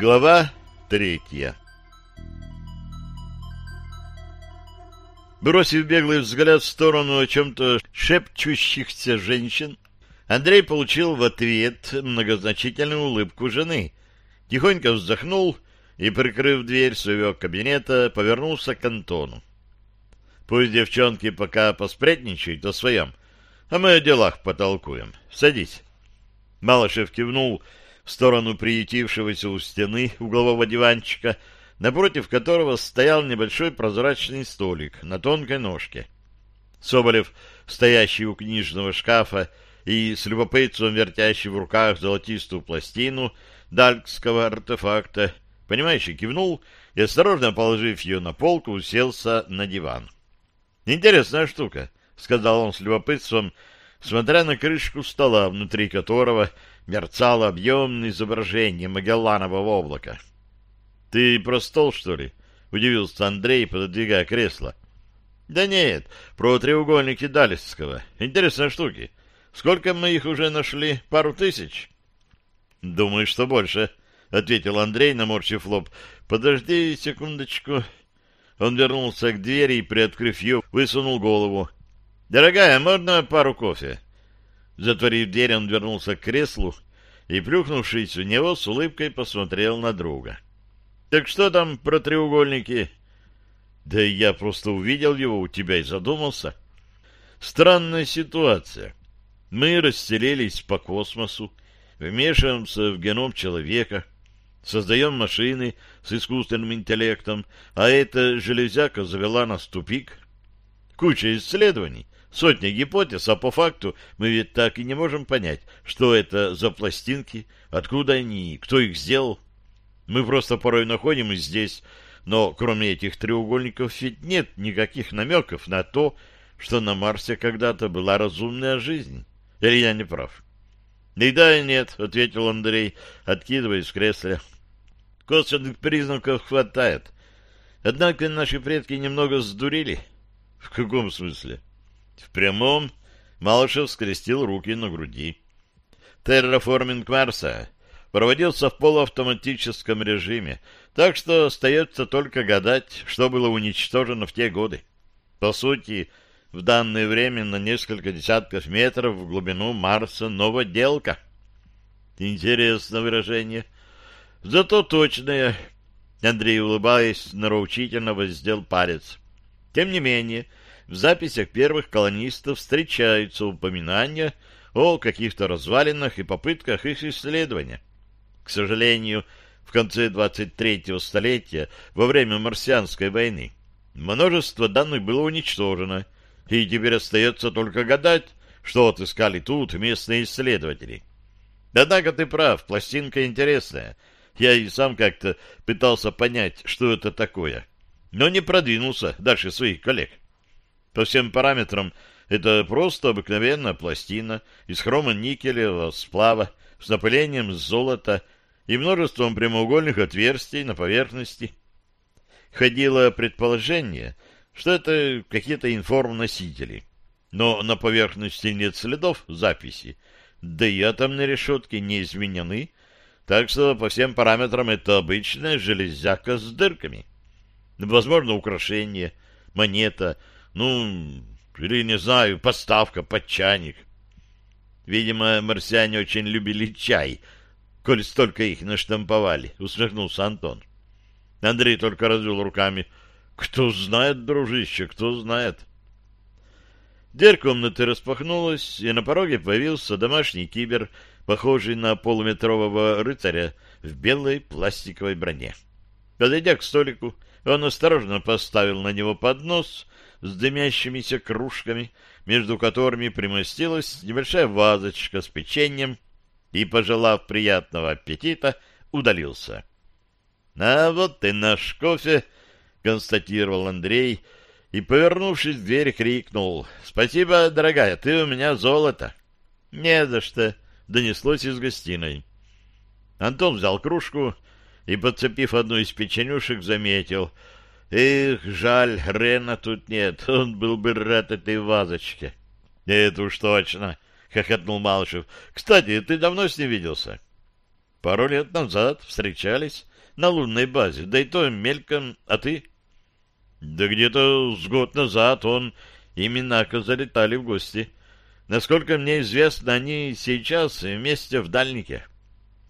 Глава третья Бросив беглый взгляд в сторону о чем-то шепчущихся женщин, Андрей получил в ответ многозначительную улыбку жены, тихонько вздохнул и, прикрыв дверь своего кабинета, повернулся к Антону. Пусть девчонки пока поспретничают о своем, а мы о делах потолкуем. Садись. Малышев кивнул в сторону приютившегося у стены углового диванчика, напротив которого стоял небольшой прозрачный столик на тонкой ножке. Соболев, стоящий у книжного шкафа и с любопытством вертящий в руках золотистую пластину далькского артефакта, понимающий, кивнул и, осторожно положив ее на полку, уселся на диван. «Интересная штука», — сказал он с любопытством, смотря на крышку стола, внутри которого мерцало объемное изображение Магелланового облака. — Ты про стол, что ли? — удивился Андрей, пододвигая кресло. — Да нет, про треугольники Далисского. Интересные штуки. Сколько мы их уже нашли? Пару тысяч? — Думаю, что больше, — ответил Андрей, наморщив лоб. — Подожди секундочку. Он вернулся к двери и, приоткрыв ее, высунул голову. — Дорогая, можно пару кофе? Затворив дверь, он вернулся к креслу и, плюхнувшись в него, с улыбкой посмотрел на друга. — Так что там про треугольники? — Да я просто увидел его у тебя и задумался. Странная ситуация. Мы расселились по космосу, вмешиваемся в геном человека, создаем машины с искусственным интеллектом, а эта железяка завела нас в тупик. Куча исследований, сотни гипотез, а по факту мы ведь так и не можем понять, что это за пластинки, откуда они, кто их сделал. Мы просто порой находим их здесь, но кроме этих треугольников ведь нет никаких намеков на то, что на Марсе когда-то была разумная жизнь. Или я не прав? — И да, и нет, — ответил Андрей, откидываясь в кресле. — Косвенных признаков хватает. Однако наши предки немного сдурили. — В каком смысле? В прямом Малышев скрестил руки на груди. Терраформинг Марса проводился в полуавтоматическом режиме, так что остается только гадать, что было уничтожено в те годы. По сути, в данное время на несколько десятков метров в глубину Марса новоделка. Интересное выражение. Зато точное. Андрей, улыбаясь, нароучительно воздел палец. Тем не менее, в записях первых колонистов встречаются упоминания о каких-то развалинах и попытках их исследования. К сожалению, в конце 23-го столетия, во время марсианской войны, множество данных было уничтожено, и теперь остается только гадать, что отыскали тут местные исследователи. Однако ты прав, пластинка интересная. Я и сам как-то пытался понять, что это такое, но не продвинулся дальше своих коллег. По всем параметрам это просто обыкновенная пластина из хрома-никелевого сплава с напылением золота и множеством прямоугольных отверстий на поверхности. Ходило предположение, что это какие-то информносители, но на поверхности нет следов записи, да и атомные решетки не изменены, так что по всем параметрам это обычная железяка с дырками. Возможно, украшение, монета — ну, или, не знаю, подставка под чайник. Видимо, марсиане очень любили чай, коль столько их наштамповали, — усмехнулся Антон. Андрей только развел руками. Кто знает, дружище, кто знает. Дверь комнаты распахнулась, и на пороге появился домашний кибер, похожий на полуметрового рыцаря в белой пластиковой броне. Подойдя к столику, он осторожно поставил на него поднос с дымящимися кружками, между которыми примостилась небольшая вазочка с печеньем, и, пожелав приятного аппетита, удалился. — А вот и наш кофе, — констатировал Андрей, и, повернувшись в дверь, крикнул. — Спасибо, дорогая, ты у меня золото. — Не за что, — донеслось из гостиной. Антон взял кружку и, подцепив одну из печенюшек, заметил — Эх, жаль, Рена тут нет, он был бы рад этой вазочке. — Это уж точно, — хохотнул Малышев. — Кстати, ты давно с ним виделся? — Пару лет назад встречались, на лунной базе, да и то мельком, а ты? Да где-то с год назад он и Минако залетали в гости. Насколько мне известно, они сейчас вместе в дальнике.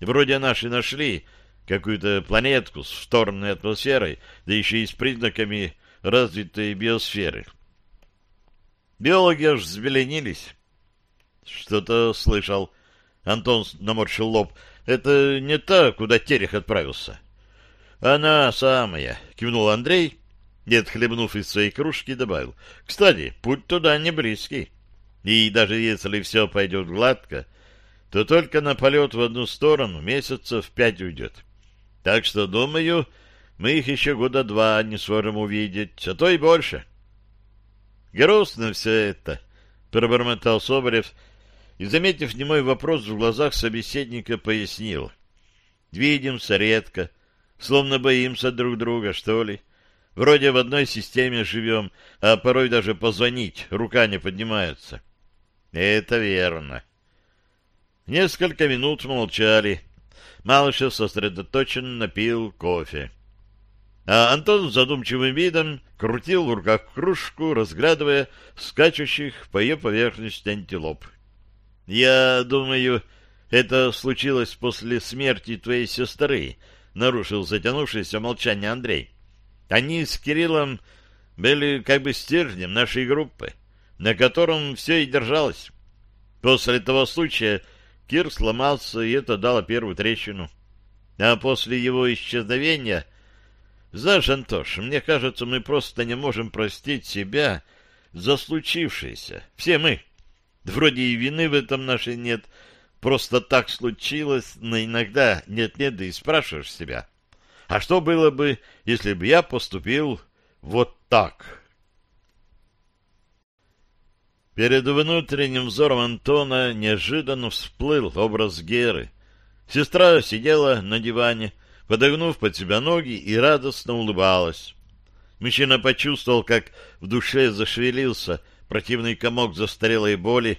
Вроде наши нашли какую-то планетку с вторной атмосферой, да еще и с признаками развитой биосферы. Биологи аж взбеленились. Что-то слышал. Антон наморщил лоб. Это не та, куда Терех отправился. Она самая, кивнул Андрей и, отхлебнув из своей кружки, добавил. Кстати, путь туда не близкий. И даже если все пойдет гладко, то только на полет в одну сторону месяцев пять уйдет. Так что, думаю, мы их еще года два не сможем увидеть, а то и больше. Грустно все это, — пробормотал Соболев, и, заметив немой вопрос в глазах собеседника, пояснил. Видимся редко, словно боимся друг друга, что ли. Вроде в одной системе живем, а порой даже позвонить рука не поднимается. Это верно. Несколько минут молчали. Малышев сосредоточенно пил кофе. А Антон с задумчивым видом крутил в руках кружку, разглядывая скачущих по ее поверхности антилоп. «Я думаю, это случилось после смерти твоей сестры», — нарушил затянувшееся молчание Андрей. «Они с Кириллом были как бы стержнем нашей группы, на котором все и держалось. После того случая Кир сломался, и это дало первую трещину. А после его исчезновения... Знаешь, Антош, мне кажется, мы просто не можем простить себя за случившееся. Все мы. Вроде и вины в этом нашей нет. Просто так случилось, но иногда нет-нет, да и спрашиваешь себя. А что было бы, если бы я поступил вот так?» Перед внутренним взором Антона неожиданно всплыл образ Геры. Сестра сидела на диване, подогнув под себя ноги и радостно улыбалась. Мужчина почувствовал, как в душе зашевелился противный комок застарелой боли.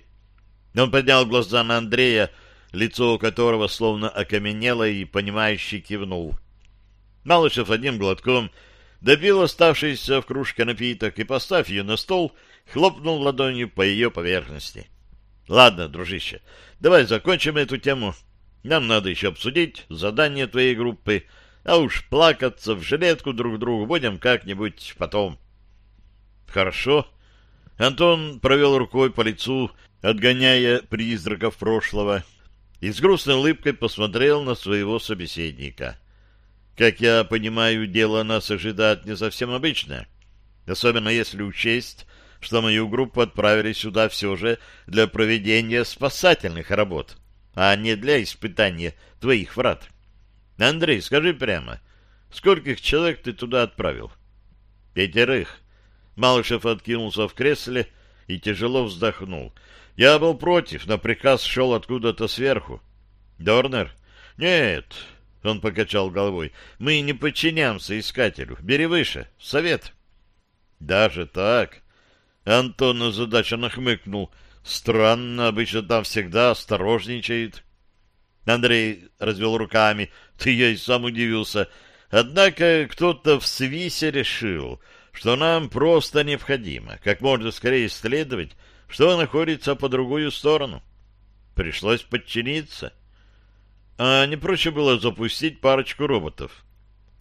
Он поднял глаза на Андрея, лицо которого словно окаменело и, понимающе кивнул. Малышев одним глотком допил оставшийся в кружке напиток и, поставив ее на стол, — хлопнул ладонью по ее поверхности. — Ладно, дружище, давай закончим эту тему. Нам надо еще обсудить задание твоей группы, а уж плакаться в жилетку друг другу будем как-нибудь потом. — Хорошо. Антон провел рукой по лицу, отгоняя призраков прошлого, и с грустной улыбкой посмотрел на своего собеседника. Как я понимаю, дело нас ожидает не совсем обычное, особенно если учесть, что мою группу отправили сюда все же для проведения спасательных работ, а не для испытания твоих врат. Андрей, скажи прямо, скольких человек ты туда отправил? Пятерых. Малышев откинулся в кресле и тяжело вздохнул. Я был против, но приказ шел откуда-то сверху. Дорнер? Нет, он покачал головой. Мы не подчиняемся искателю. Бери выше. Совет. Даже так? Антон озадаченно хмыкнул. Странно, обычно там всегда осторожничает. Андрей развел руками. Ты я и сам удивился. Однако кто-то в Свисе решил, что нам просто необходимо как можно скорее исследовать, что находится по другую сторону. Пришлось подчиниться. А не проще было запустить парочку роботов.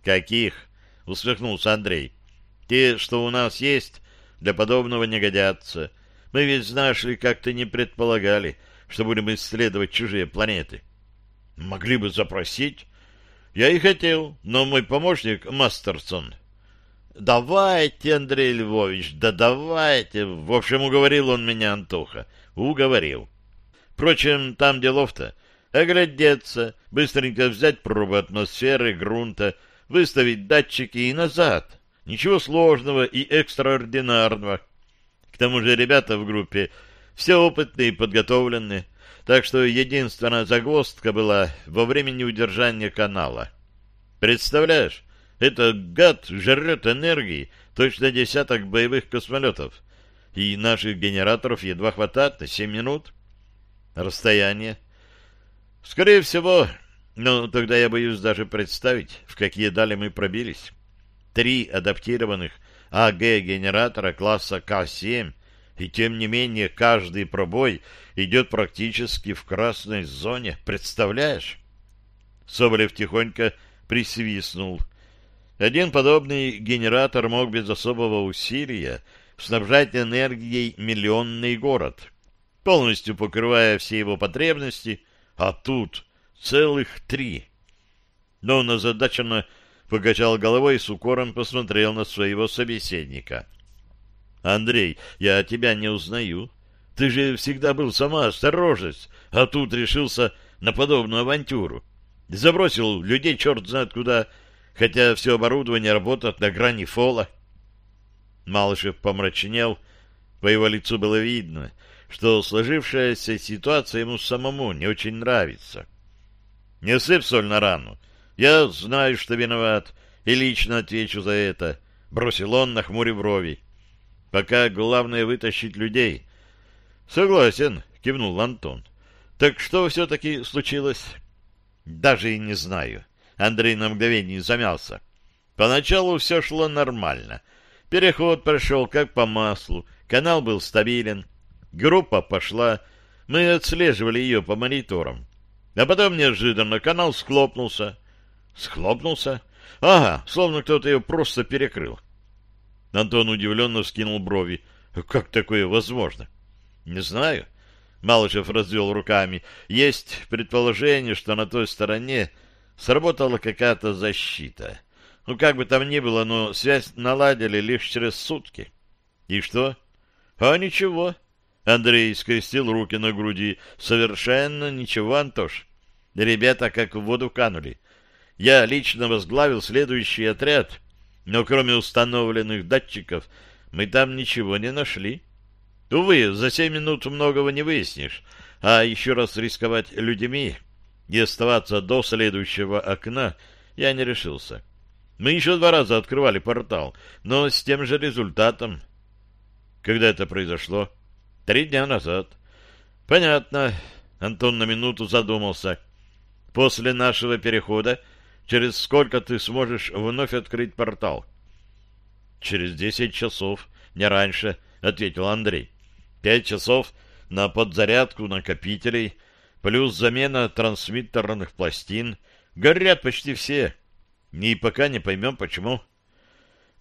«Каких?» — усмехнулся Андрей. «Те, что у нас есть, для подобного не годятся. Мы ведь, знаешь ли, как-то не предполагали, что будем исследовать чужие планеты. Могли бы запросить. Я и хотел, но мой помощник Мастерсон... «Давайте, Андрей Львович, да давайте!» В общем, уговорил он меня, Антоха. Уговорил. Впрочем, там делов-то. Оглядеться, быстренько взять пробы атмосферы, грунта, выставить датчики и назад. Ничего сложного и экстраординарного. К тому же ребята в группе все опытные и подготовленные, так что единственная загвоздка была во времени удержания канала. Представляешь, этот гад жрет энергии точно десяток боевых космолетов, и наших генераторов едва хватает на семь минут. Расстояние. Скорее всего, Но тогда я боюсь даже представить, в какие дали мы пробились. Три адаптированных АГ-генератора класса К-7, и тем не менее каждый пробой идет практически в красной зоне. Представляешь? Соболев тихонько присвистнул. Один подобный генератор мог без особого усилия снабжать энергией миллионный город, полностью покрывая все его потребности, а тут целых три. Но он озадаченно покачал головой и с укором посмотрел на своего собеседника. — Андрей, я тебя не узнаю. Ты же всегда был сама осторожность, а тут решился на подобную авантюру. Забросил людей черт знает куда, хотя все оборудование работает на грани фола. Малышев помрачнел, по его лицу было видно, что сложившаяся ситуация ему самому не очень нравится. Не сыпь соль на рану. Я знаю, что виноват, и лично отвечу за это, — бросил он, на хмуре брови. Пока главное вытащить людей. — Согласен, — кивнул Антон. — Так что все-таки случилось? — Даже и не знаю. Андрей на мгновение замялся. Поначалу все шло нормально. Переход прошел как по маслу, канал был стабилен, группа пошла, мы отслеживали ее по мониторам. А потом неожиданно канал схлопнулся. Схлопнулся? Ага, словно кто-то ее просто перекрыл. Антон удивленно вскинул брови. Как такое возможно? Не знаю. Малышев развел руками. Есть предположение, что на той стороне сработала какая-то защита. Ну, как бы там ни было, но связь наладили лишь через сутки. И что? А ничего. Андрей скрестил руки на груди. Совершенно ничего, Антош. Ребята как в воду канули. Я лично возглавил следующий отряд, но кроме установленных датчиков мы там ничего не нашли. Увы, за семь минут многого не выяснишь, а еще раз рисковать людьми и оставаться до следующего окна я не решился. Мы еще два раза открывали портал, но с тем же результатом. Когда это произошло? Три дня назад. Понятно. Антон на минуту задумался. После нашего перехода через сколько ты сможешь вновь открыть портал? Через десять часов, не раньше, ответил Андрей. Пять часов на подзарядку накопителей — плюс замена трансмиттерных пластин. Горят почти все. И пока не поймем, почему.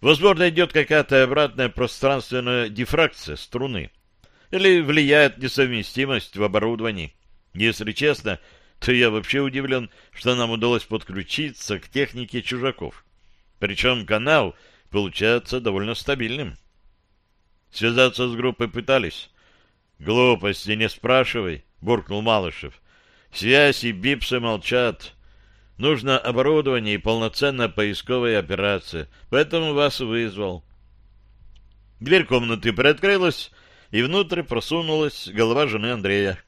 Возможно, идет какая-то обратная пространственная дифракция струны. Или влияет несовместимость в оборудовании. Если честно, то я вообще удивлен, что нам удалось подключиться к технике чужаков. Причем канал получается довольно стабильным. Связаться с группой пытались. Глупости не спрашивай. — буркнул Малышев. «Связь и бипсы молчат. Нужно оборудование и полноценная поисковая операция, поэтому вас вызвал». Дверь комнаты приоткрылась, и внутрь просунулась голова жены Андрея.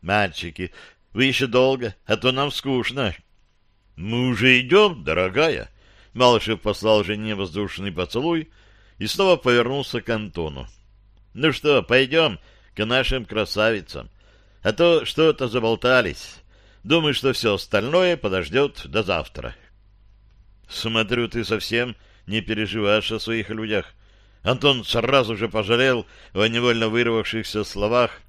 «Мальчики, вы еще долго, а то нам скучно». «Мы уже идем, дорогая». Малышев послал жене воздушный поцелуй и снова повернулся к Антону. «Ну что, пойдем к нашим красавицам. А то что-то заболтались. Думаю, что все остальное подождет до завтра. Смотрю, ты совсем не переживаешь о своих людях. Антон сразу же пожалел о невольно вырвавшихся словах,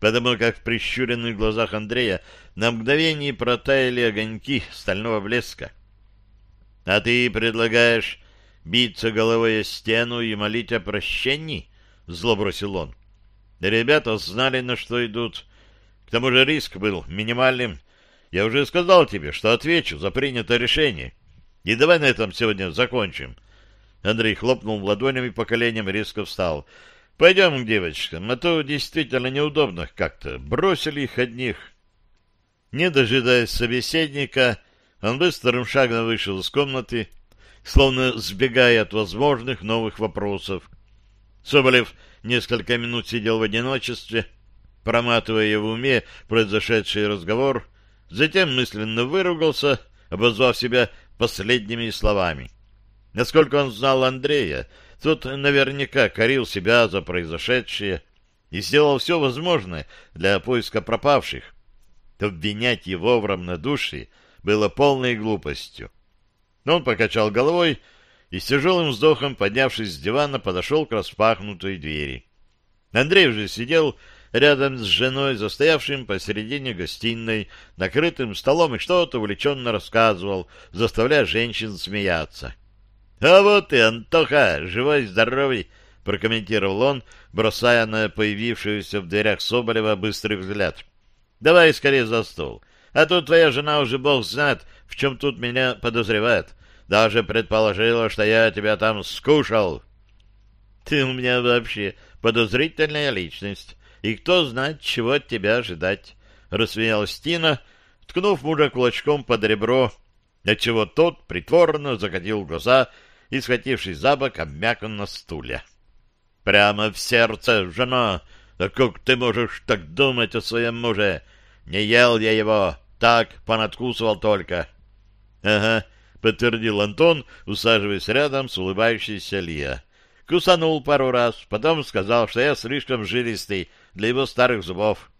потому как в прищуренных глазах Андрея на мгновение протаяли огоньки стального блеска. — А ты предлагаешь биться головой о стену и молить о прощении? — зло бросил он. Ребята знали, на что идут, к тому же риск был минимальным. Я уже сказал тебе, что отвечу за принятое решение. И давай на этом сегодня закончим. Андрей хлопнул ладонями по коленям и резко встал. Пойдем к девочкам, а то действительно неудобно как-то. Бросили их одних. Не дожидаясь собеседника, он быстрым шагом вышел из комнаты, словно сбегая от возможных новых вопросов. Соболев несколько минут сидел в одиночестве, проматывая в уме произошедший разговор, затем мысленно выругался, обозвав себя последними словами. Насколько он знал Андрея, тот наверняка корил себя за произошедшее и сделал все возможное для поиска пропавших. Обвинять его в равнодушии было полной глупостью. Но он покачал головой и с тяжелым вздохом, поднявшись с дивана, подошел к распахнутой двери. Андрей уже сидел рядом с женой, застоявшим посередине гостиной, накрытым столом, и что-то увлеченно рассказывал, заставляя женщин смеяться. — А вот и Антоха, живой-здоровый! — прокомментировал он, бросая на появившуюся в дверях Соболева быстрый взгляд. — Давай скорее за стол. А то твоя жена уже бог знает, в чем тут меня подозревает. Даже предположила, что я тебя там скушал. — Ты у меня вообще подозрительная личность и кто знает, чего от тебя ожидать, — рассмеялась Тина, ткнув мужа кулачком под ребро, отчего тот притворно закатил глаза и, схватившись за бок, обмяк на стуле. — Прямо в сердце, жена! Да как ты можешь так думать о своем муже? Не ел я его, так понадкусывал только. — Ага, — подтвердил Антон, усаживаясь рядом с улыбающейся Лия. Кусанул пару раз, потом сказал, что я слишком жилистый для его старых зубов.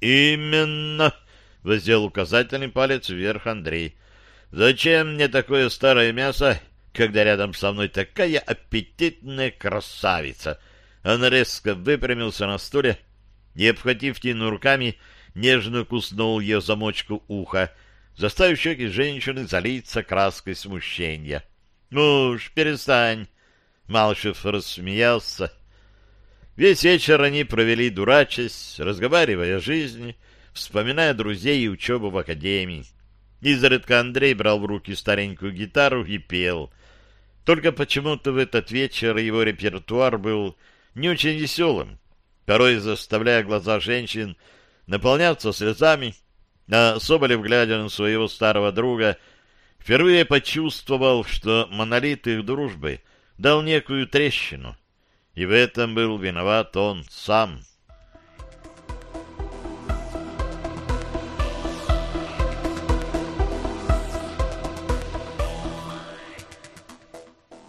«Именно!» — воздел указательный палец вверх Андрей. «Зачем мне такое старое мясо, когда рядом со мной такая аппетитная красавица?» Он резко выпрямился на стуле и, обхватив Тину руками, нежно куснул ее замочку уха, заставив щеки женщины залиться краской смущения. «Муж, перестань!» Малышев рассмеялся. Весь вечер они провели дурачась, разговаривая о жизни, вспоминая друзей и учебу в академии. Изредка Андрей брал в руки старенькую гитару и пел. Только почему-то в этот вечер его репертуар был не очень веселым, порой заставляя глаза женщин наполняться слезами, а Соболев, глядя на своего старого друга, впервые почувствовал, что монолит их дружбы — дал некую трещину, и в этом был виноват он сам.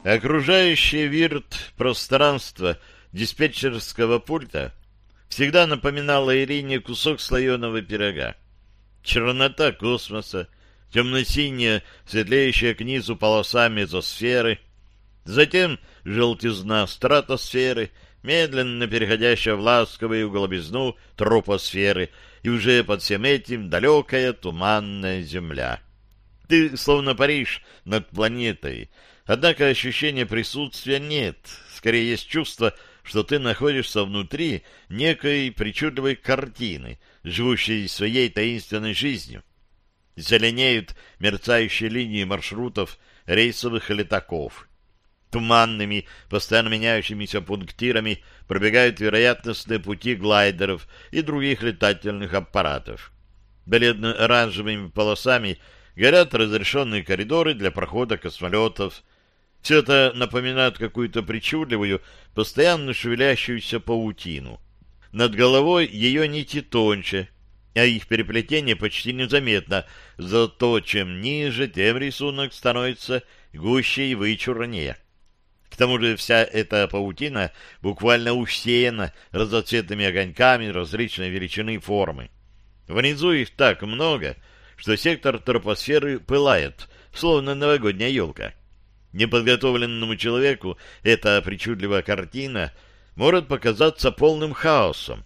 Окружающее вирт пространство диспетчерского пульта всегда напоминало Ирине кусок слоеного пирога. Чернота космоса, темно-синяя, светлеющая к низу полоса мезосферы — Затем желтизна стратосферы, медленно переходящая в ласковую голубизну тропосферы, и уже под всем этим далекая туманная земля. Ты словно паришь над планетой, однако ощущения присутствия нет, скорее есть чувство, что ты находишься внутри некой причудливой картины, живущей своей таинственной жизнью. Зеленеют мерцающие линии маршрутов рейсовых летаков, Туманными, постоянно меняющимися пунктирами пробегают вероятностные пути глайдеров и других летательных аппаратов. Бледно-оранжевыми полосами горят разрешенные коридоры для прохода космолетов. Все это напоминает какую-то причудливую, постоянно шевелящуюся паутину. Над головой ее нити тоньше, а их переплетение почти незаметно, зато чем ниже, тем рисунок становится гуще и вычурнее. К тому же вся эта паутина буквально усеяна разноцветными огоньками различной величины формы. Внизу их так много, что сектор тропосферы пылает, словно новогодняя елка. Неподготовленному человеку эта причудливая картина может показаться полным хаосом.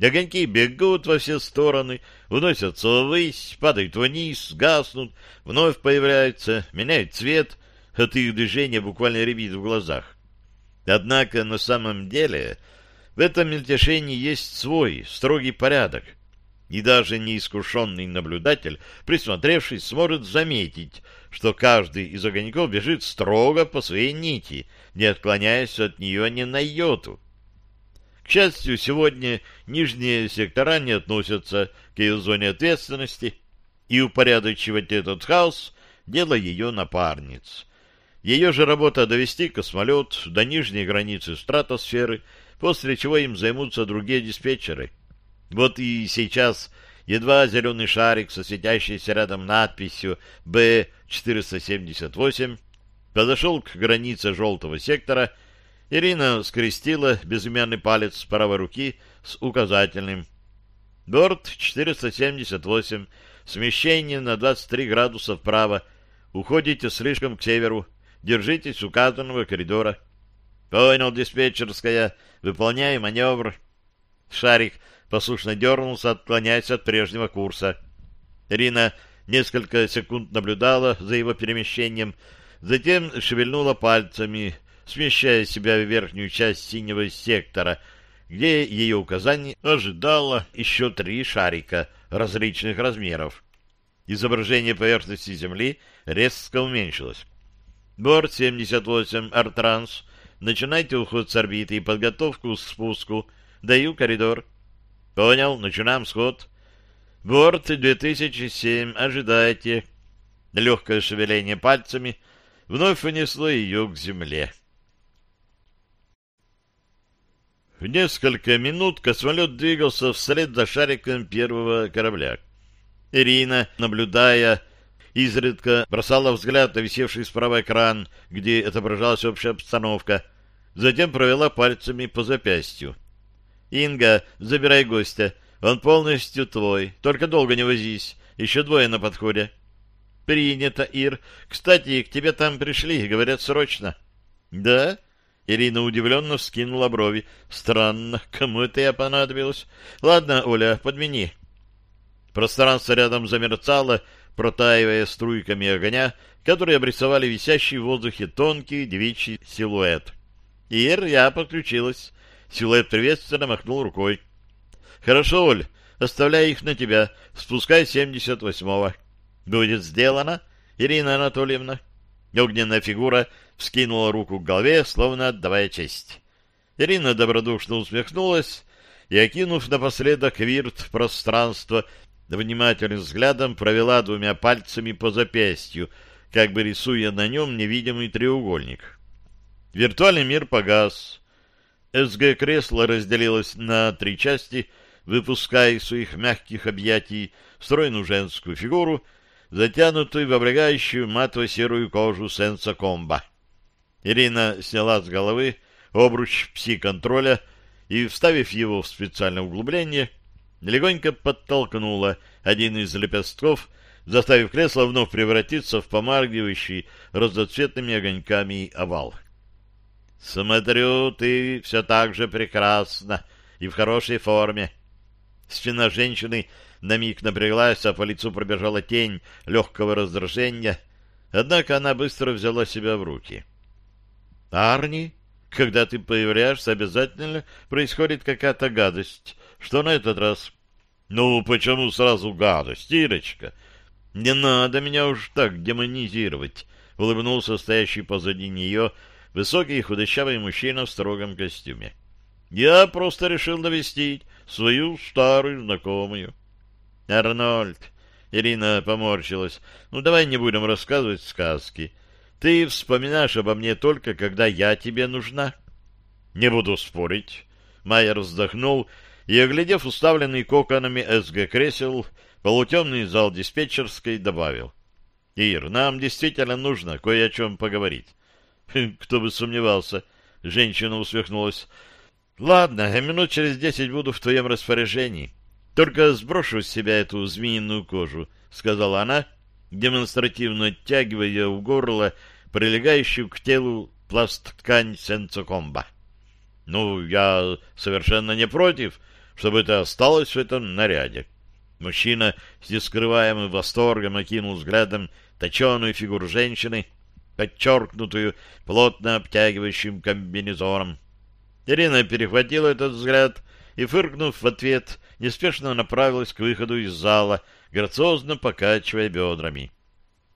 Огоньки бегут во все стороны, уносятся ввысь, падают вниз, гаснут, вновь появляются, меняют цвет — от их движения буквально рябит в глазах. Однако на самом деле в этом мельтешении есть свой строгий порядок, и даже неискушенный наблюдатель, присмотревшись, сможет заметить, что каждый из огоньков бежит строго по своей нити, не отклоняясь от нее ни на йоту. К счастью, сегодня нижние сектора не относятся к ее зоне ответственности, и упорядочивать этот хаос — дело ее напарниц. Ее же работа довести космолет до нижней границы стратосферы, после чего им займутся другие диспетчеры. Вот и сейчас едва зеленый шарик со светящейся рядом надписью «Б-478» подошел к границе желтого сектора, Ирина скрестила безымянный палец правой руки с указательным. Борт 478 Смещение на 23 градуса вправо. Уходите слишком к северу. Держитесь указанного коридора. Понял, диспетчерская. Выполняю маневр. Шарик послушно дернулся, отклоняясь от прежнего курса. Рина несколько секунд наблюдала за его перемещением, затем шевельнула пальцами, смещая себя в верхнюю часть синего сектора, где ее указание ожидало еще три шарика различных размеров. Изображение поверхности Земли резко уменьшилось. Борт 78 Артранс. Начинайте уход с орбиты и подготовку к спуску. Даю коридор. Понял, начинаем сход. Борт 2007. Ожидайте. Легкое шевеление пальцами вновь унесло ее к земле. В несколько минут космолет двигался вслед за шариком первого корабля. Ирина, наблюдая, изредка бросала взгляд на висевший справа экран, где отображалась общая обстановка, затем провела пальцами по запястью. «Инга, забирай гостя. Он полностью твой. Только долго не возись. Еще двое на подходе». «Принято, Ир. Кстати, к тебе там пришли, говорят, срочно». «Да?» Ирина удивленно вскинула брови. «Странно, кому это я понадобилась? Ладно, Оля, подмени». Пространство рядом замерцало, протаивая струйками огня, которые обрисовали висящий в воздухе тонкий девичий силуэт. Ир, я подключилась. Силуэт приветственно махнул рукой. «Хорошо, Оль, оставляю их на тебя. Спускай семьдесят восьмого». «Будет сделано, Ирина Анатольевна». Огненная фигура вскинула руку к голове, словно отдавая честь. Ирина добродушно усмехнулась и, окинув напоследок вирт пространство, внимательным взглядом провела двумя пальцами по запястью, как бы рисуя на нем невидимый треугольник. Виртуальный мир погас. СГ-кресло разделилось на три части, выпуская из своих мягких объятий стройную женскую фигуру, затянутую в облегающую матово-серую кожу сенса-комба. Ирина сняла с головы обруч пси-контроля и, вставив его в специальное углубление, легонько подтолкнула один из лепестков, заставив кресло вновь превратиться в помаргивающий разноцветными огоньками овал. «Смотрю, ты все так же прекрасна и в хорошей форме». Спина женщины на миг напряглась, а по лицу пробежала тень легкого раздражения, однако она быстро взяла себя в руки. «Арни, когда ты появляешься, обязательно происходит какая-то гадость. Что на этот раз?» «Ну, почему сразу гадость, Ирочка? Не надо меня уж так демонизировать», — улыбнулся стоящий позади нее высокий худощавый мужчина в строгом костюме. «Я просто решил навестить свою старую знакомую». «Арнольд», — Ирина поморщилась, — «ну давай не будем рассказывать сказки. Ты вспоминаешь обо мне только, когда я тебе нужна». «Не буду спорить». Майер вздохнул и, оглядев уставленный коконами СГ-кресел, полутемный зал диспетчерской, добавил. «Ир, нам действительно нужно кое о чем поговорить». «Кто бы сомневался», — женщина усмехнулась. «Ладно, минут через десять буду в твоем распоряжении. Только сброшу с себя эту змеиную кожу», — сказала она, демонстративно оттягивая в горло прилегающую к телу пласт-ткань сенцокомба. «Ну, я совершенно не против», чтобы это осталось в этом наряде. Мужчина с нескрываемым восторгом окинул взглядом точеную фигуру женщины, подчеркнутую плотно обтягивающим комбинезоном. Ирина перехватила этот взгляд и, фыркнув в ответ, неспешно направилась к выходу из зала, грациозно покачивая бедрами.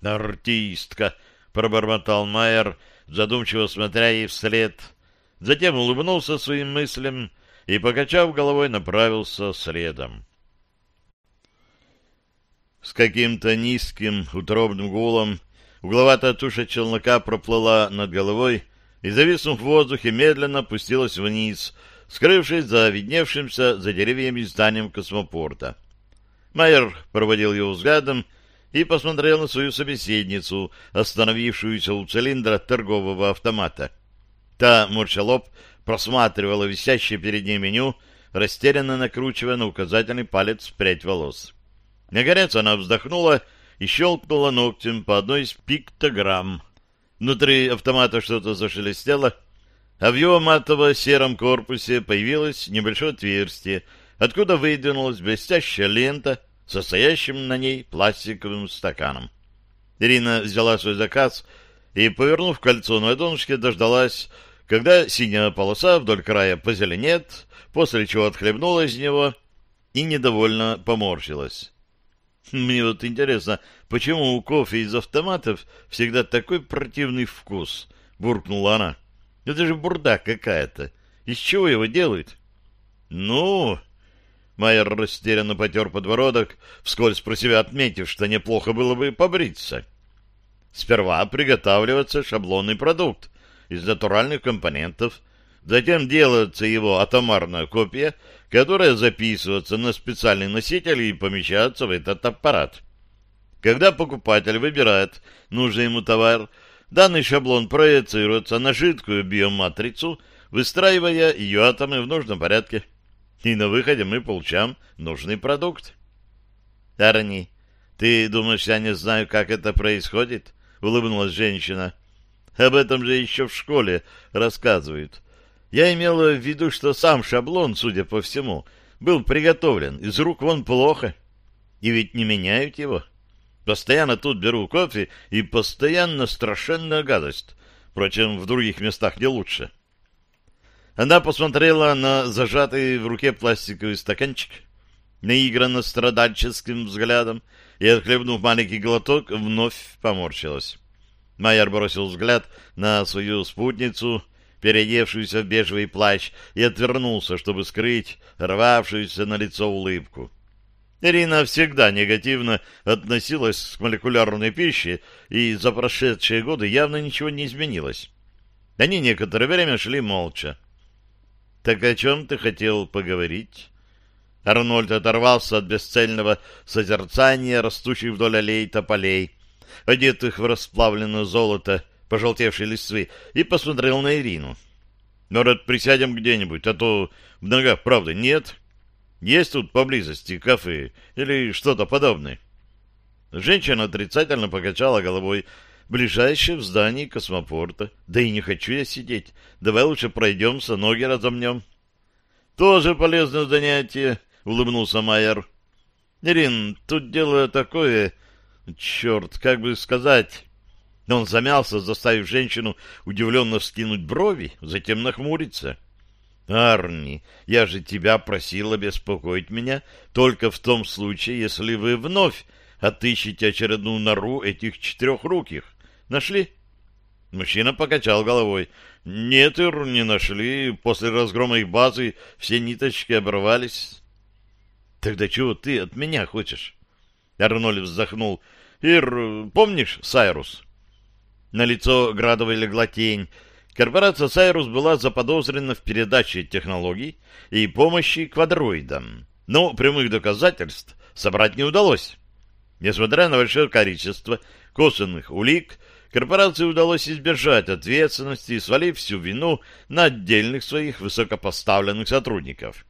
«Артистка!» — пробормотал Майер, задумчиво смотря ей вслед. Затем улыбнулся своим мыслям и, покачав головой, направился следом. С каким-то низким утробным гулом угловатая туша челнока проплыла над головой и, зависнув в воздухе, медленно опустилась вниз, скрывшись за видневшимся за деревьями зданием космопорта. Майер проводил его взглядом и посмотрел на свою собеседницу, остановившуюся у цилиндра торгового автомата. Та, морща лоб, просматривала висящее перед ней меню, растерянно накручивая на указательный палец прядь волос. Наконец она вздохнула и щелкнула ногтем по одной из пиктограмм. Внутри автомата что-то зашелестело, а в его матово-сером корпусе появилось небольшое отверстие, откуда выдвинулась блестящая лента, состоящим на ней пластиковым стаканом. Ирина взяла свой заказ и, повернув кольцо на донышке, дождалась, когда синяя полоса вдоль края позеленет, после чего отхлебнула из него и недовольно поморщилась. Мне вот интересно, почему у кофе из автоматов всегда такой противный вкус? Буркнула она. Это же бурда какая-то. Из чего его делают? Ну... Майер растерянно потер подбородок, вскользь про себя отметив, что неплохо было бы побриться. Сперва приготавливается шаблонный продукт из натуральных компонентов, затем делается его атомарная копия, которая записывается на специальный носитель и помещается в этот аппарат. Когда покупатель выбирает нужный ему товар, данный шаблон проецируется на жидкую биоматрицу, выстраивая ее атомы в нужном порядке. И на выходе мы получаем нужный продукт. Арни, ты думаешь, я не знаю, как это происходит? Улыбнулась женщина. Об этом же еще в школе рассказывают. Я имела в виду, что сам шаблон, судя по всему, был приготовлен из рук вон плохо. И ведь не меняют его. Постоянно тут беру кофе, и постоянно страшенная гадость. Впрочем, в других местах не лучше. Она посмотрела на зажатый в руке пластиковый стаканчик, наигранно страдальческим взглядом, и, отхлебнув маленький глоток, вновь поморщилась. Майер бросил взгляд на свою спутницу, переодевшуюся в бежевый плащ, и отвернулся, чтобы скрыть рвавшуюся на лицо улыбку. Ирина всегда негативно относилась к молекулярной пище, и за прошедшие годы явно ничего не изменилось. Они некоторое время шли молча. — Так о чем ты хотел поговорить? Арнольд оторвался от бесцельного созерцания растущих вдоль аллей тополей, одетых в расплавленное золото пожелтевшей листвы, и посмотрел на Ирину. — Может, присядем где-нибудь, а то в ногах, правда, нет? — есть тут поблизости кафе или что-то подобное? Женщина отрицательно покачала головой. Ближайшее в здании космопорта. Да и не хочу я сидеть. Давай лучше пройдемся, ноги разомнем. Тоже полезное занятие, улыбнулся Майер. Ирин, тут дело такое... Черт, как бы сказать... Он замялся, заставив женщину удивленно вскинуть брови, затем нахмуриться. Арни, я же тебя просила беспокоить меня только в том случае, если вы вновь отыщете очередную нору этих четырехруких. Нашли? Мужчина покачал головой. Нет, Ир, не нашли. После разгрома их базы все ниточки оборвались. Тогда чего ты от меня хочешь? Арнольд вздохнул. Ир, помнишь Сайрус? На лицо Градовой легла тень, Корпорация «Сайрус» была заподозрена в передаче технологий и помощи квадроидам, но прямых доказательств собрать не удалось. Несмотря на большое количество косвенных улик, корпорации удалось избежать ответственности, свалив всю вину на отдельных своих высокопоставленных сотрудников.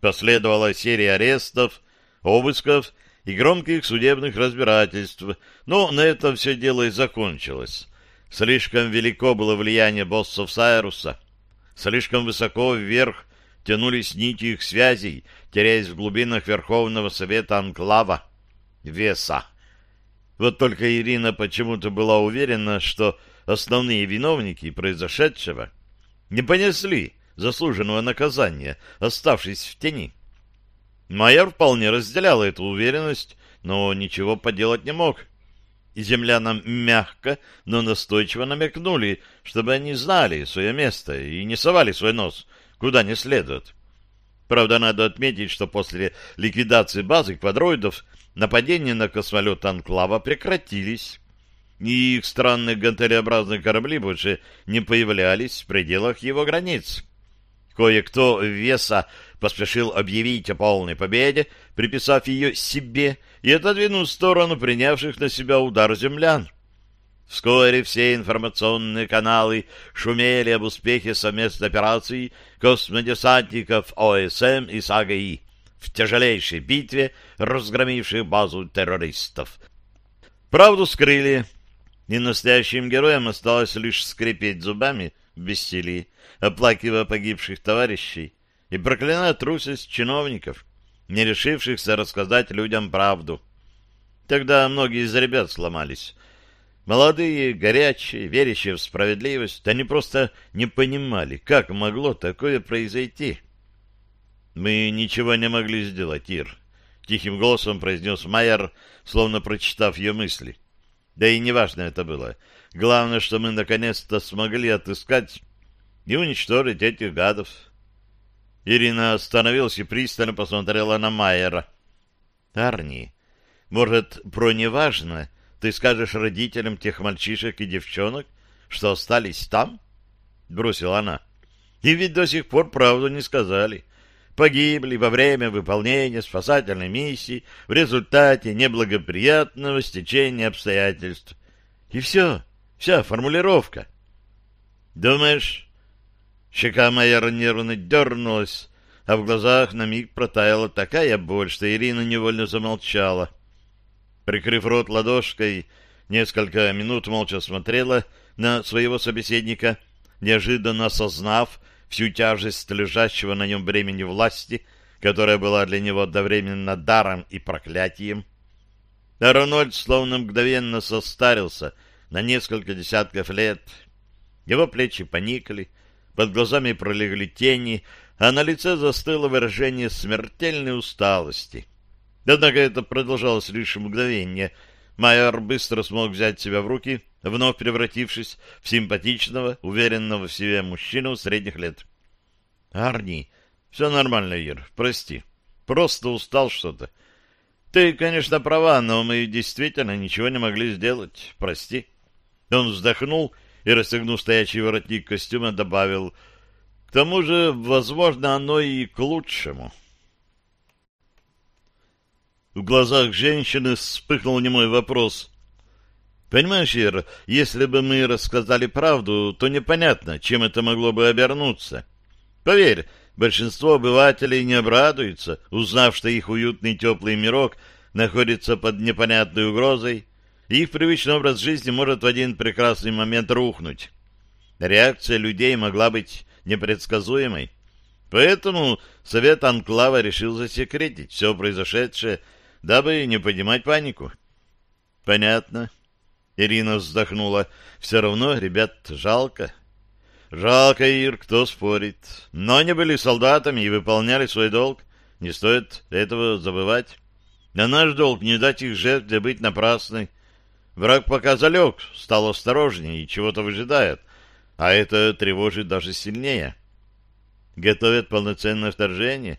Последовала серия арестов, обысков и громких судебных разбирательств, но на этом все дело и закончилось. Слишком велико было влияние боссов Сайруса. Слишком высоко вверх тянулись нити их связей, теряясь в глубинах Верховного Совета Анклава. Веса. Вот только Ирина почему-то была уверена, что основные виновники произошедшего не понесли заслуженного наказания, оставшись в тени. Майор вполне разделял эту уверенность, но ничего поделать не мог и землянам мягко, но настойчиво намекнули, чтобы они знали свое место и не совали свой нос, куда не следует. Правда, надо отметить, что после ликвидации базы квадроидов нападения на космолет Анклава прекратились, и их странные гантелеобразные корабли больше не появлялись в пределах его границ. Кое-кто веса поспешил объявить о полной победе, приписав ее себе и отодвинул в сторону принявших на себя удар землян. Вскоре все информационные каналы шумели об успехе совместной операции космодесантников ОСМ и САГИ в тяжелейшей битве, разгромивших базу террористов. Правду скрыли, и настоящим героям осталось лишь скрипеть зубами в бессилии, оплакивая погибших товарищей и проклиная трусость чиновников, не решившихся рассказать людям правду. Тогда многие из ребят сломались. Молодые, горячие, верящие в справедливость, они просто не понимали, как могло такое произойти. «Мы ничего не могли сделать, Ир», — тихим голосом произнес Майер, словно прочитав ее мысли. Да и неважно это было. Главное, что мы наконец-то смогли отыскать и уничтожить этих гадов. Ирина остановилась и пристально посмотрела на Майера. «Арни, может, про неважно ты скажешь родителям тех мальчишек и девчонок, что остались там?» — бросила она. «И ведь до сих пор правду не сказали. Погибли во время выполнения спасательной миссии в результате неблагоприятного стечения обстоятельств. И все, вся формулировка. Думаешь, щека моя нервно дернулась, а в глазах на миг протаяла такая боль, что Ирина невольно замолчала. Прикрыв рот ладошкой, несколько минут молча смотрела на своего собеседника, неожиданно осознав всю тяжесть лежащего на нем бремени власти, которая была для него одновременно даром и проклятием. Арнольд словно мгновенно состарился на несколько десятков лет. Его плечи поникли, под глазами пролегли тени, а на лице застыло выражение смертельной усталости. Однако это продолжалось лишь мгновение. Майор быстро смог взять себя в руки, вновь превратившись в симпатичного, уверенного в себе мужчину средних лет. — Арни, все нормально, Ир, прости. Просто устал что-то. Ты, конечно, права, но мы действительно ничего не могли сделать. Прости. Он вздохнул и, расстегнув стоячий воротник костюма, добавил, к тому же, возможно, оно и к лучшему. В глазах женщины вспыхнул немой вопрос. Понимаешь, Ира, если бы мы рассказали правду, то непонятно, чем это могло бы обернуться. Поверь, большинство обывателей не обрадуется, узнав, что их уютный теплый мирок находится под непонятной угрозой, их привычный образ жизни может в один прекрасный момент рухнуть. Реакция людей могла быть непредсказуемой. Поэтому Совет Анклава решил засекретить все произошедшее, дабы не поднимать панику. — Понятно. Ирина вздохнула. — Все равно ребят жалко. — Жалко, Ир, кто спорит. Но они были солдатами и выполняли свой долг. Не стоит этого забывать. А наш долг не дать их жертве быть напрасной. Враг пока залег, стал осторожнее и чего-то выжидает, а это тревожит даже сильнее. Готовят полноценное вторжение?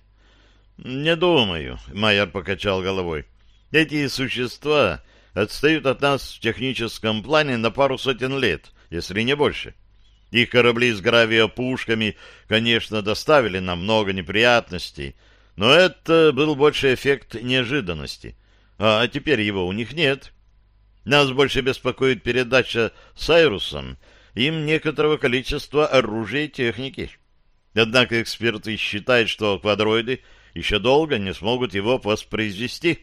Не думаю, майор покачал головой. Эти существа отстают от нас в техническом плане на пару сотен лет, если не больше. Их корабли с гравиопушками, конечно, доставили нам много неприятностей, но это был больше эффект неожиданности. А теперь его у них нет. Нас больше беспокоит передача Сайрусом им некоторого количества оружия и техники. Однако эксперты считают, что квадроиды еще долго не смогут его воспроизвести.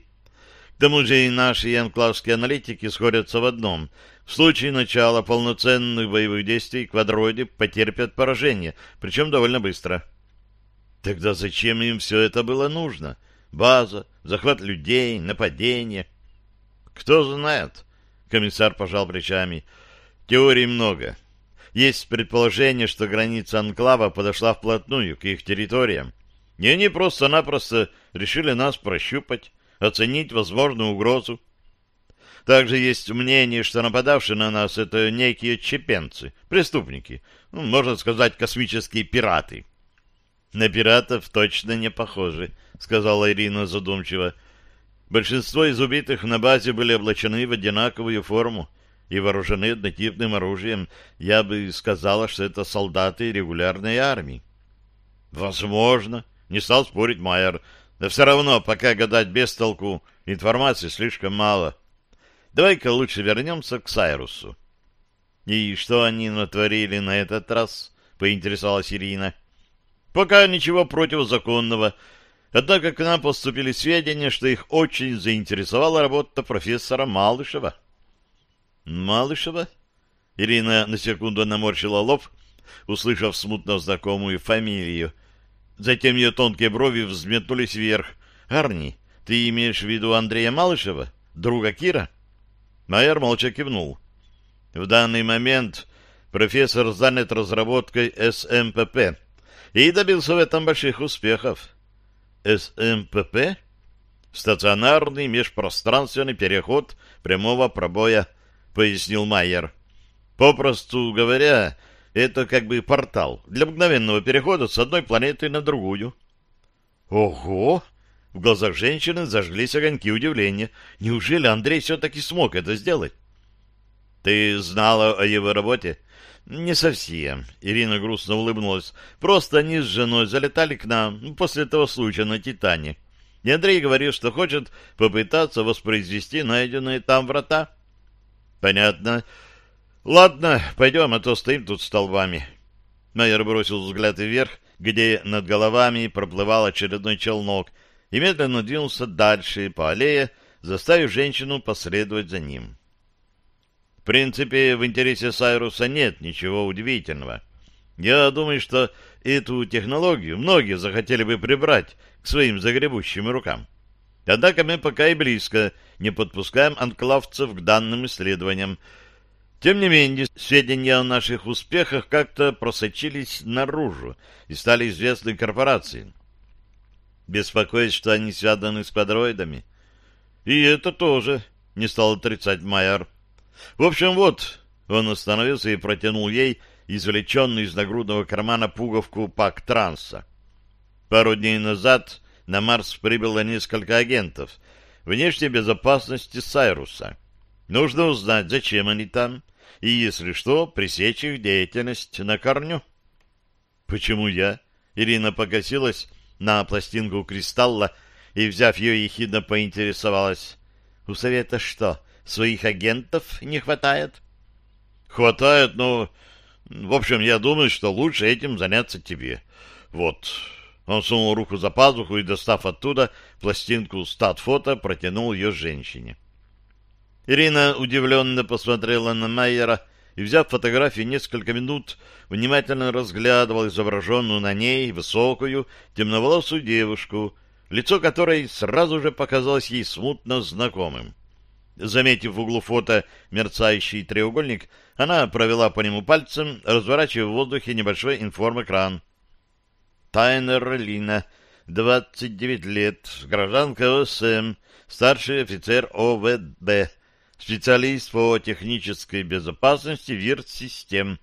К тому же и наши и анклавские аналитики сходятся в одном. В случае начала полноценных боевых действий квадроиды потерпят поражение, причем довольно быстро. Тогда зачем им все это было нужно? База, захват людей, нападение. Кто знает, комиссар пожал плечами. Теорий много. Есть предположение, что граница анклава подошла вплотную к их территориям. И они просто-напросто решили нас прощупать, оценить возможную угрозу. Также есть мнение, что нападавшие на нас — это некие чепенцы, преступники, ну, можно сказать, космические пираты. На пиратов точно не похожи, сказала Ирина задумчиво. Большинство из убитых на базе были облачены в одинаковую форму и вооружены однотипным оружием. Я бы сказала, что это солдаты регулярной армии. Возможно, не стал спорить Майер. Да все равно, пока гадать без толку, информации слишком мало. Давай-ка лучше вернемся к Сайрусу. И что они натворили на этот раз? Поинтересовалась Ирина. Пока ничего противозаконного. Однако к нам поступили сведения, что их очень заинтересовала работа профессора Малышева. Малышева? Ирина на секунду наморщила лоб, услышав смутно знакомую фамилию. Затем ее тонкие брови взметнулись вверх. «Арни, ты имеешь в виду Андрея Малышева, друга Кира?» Майер молча кивнул. В данный момент профессор занят разработкой СМПП и добился в этом больших успехов. СМПП? Стационарный межпространственный переход прямого пробоя, пояснил Майер. Попросту говоря, это как бы портал для мгновенного перехода с одной планеты на другую. Ого! В глазах женщины зажглись огоньки удивления. Неужели Андрей все-таки смог это сделать? Ты знала о его работе? Не совсем. Ирина грустно улыбнулась. Просто они с женой залетали к нам после того случая на Титане. И Андрей говорил, что хочет попытаться воспроизвести найденные там врата. Понятно. Ладно, пойдем, а то стоим тут столбами. Майер бросил взгляд вверх, где над головами проплывал очередной челнок, и медленно двинулся дальше по аллее, заставив женщину последовать за ним. В принципе, в интересе Сайруса нет ничего удивительного. Я думаю, что эту технологию многие захотели бы прибрать к своим загребущим рукам. Однако мы пока и близко не подпускаем анклавцев к данным исследованиям, тем не менее, сведения о наших успехах как-то просочились наружу и стали известны корпорации. Беспокоить, что они связаны с квадроидами. И это тоже, не стал отрицать Майер. В общем, вот, он остановился и протянул ей извлеченную из нагрудного кармана пуговку пак транса. Пару дней назад на Марс прибыло несколько агентов внешней безопасности Сайруса. Нужно узнать, зачем они там, и, если что, пресечь их деятельность на корню. Почему я? Ирина покосилась на пластинку кристалла и, взяв ее, ехидно поинтересовалась. У совета что, своих агентов не хватает? Хватает, но... В общем, я думаю, что лучше этим заняться тебе. Вот. Он сунул руку за пазуху и, достав оттуда пластинку стат-фото, протянул ее женщине. Ирина удивленно посмотрела на Майера и, взяв фотографию, несколько минут внимательно разглядывала изображенную на ней высокую, темноволосую девушку, лицо которой сразу же показалось ей смутно знакомым. Заметив в углу фото мерцающий треугольник, она провела по нему пальцем, разворачивая в воздухе небольшой информэкран. Тайнер Лина, 29 лет, гражданка ОСМ, старший офицер ОВД, специалист по технической безопасности ВИРТ-систем.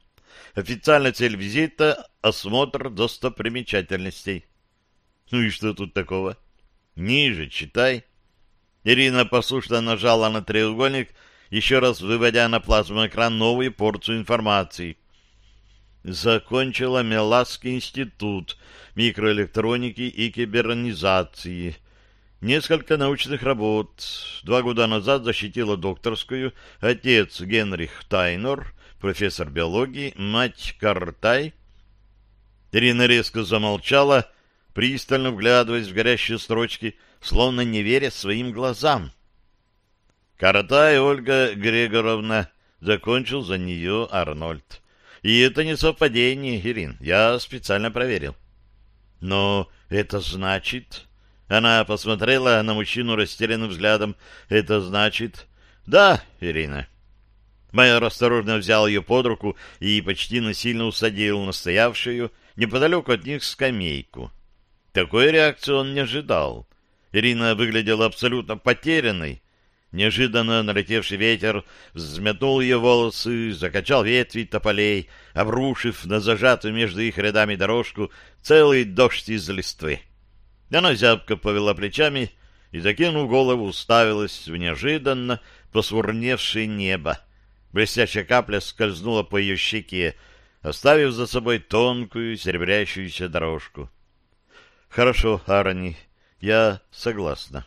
Официальная цель визита — осмотр достопримечательностей. Ну и что тут такого? Ниже читай. Ирина послушно нажала на треугольник, еще раз выводя на плазму экран новую порцию информации. Закончила Меласский институт микроэлектроники и кибернизации — Несколько научных работ. Два года назад защитила докторскую отец Генрих Тайнор, профессор биологии, мать Картай. Ирина резко замолчала, пристально вглядываясь в горящие строчки, словно не веря своим глазам. Картай Ольга Грегоровна закончил за нее Арнольд. И это не совпадение, Ирин, я специально проверил. Но это значит... Она посмотрела на мужчину растерянным взглядом. «Это значит...» «Да, Ирина». Майор осторожно взял ее под руку и почти насильно усадил на стоявшую неподалеку от них скамейку. Такой реакции он не ожидал. Ирина выглядела абсолютно потерянной. Неожиданно налетевший ветер взметнул ее волосы, закачал ветви тополей, обрушив на зажатую между их рядами дорожку целый дождь из листвы. Она зябко повела плечами и, закинув голову, уставилась в неожиданно посвурневшее небо. Блестящая капля скользнула по ее щеке, оставив за собой тонкую серебрящуюся дорожку. — Хорошо, Арани, я согласна.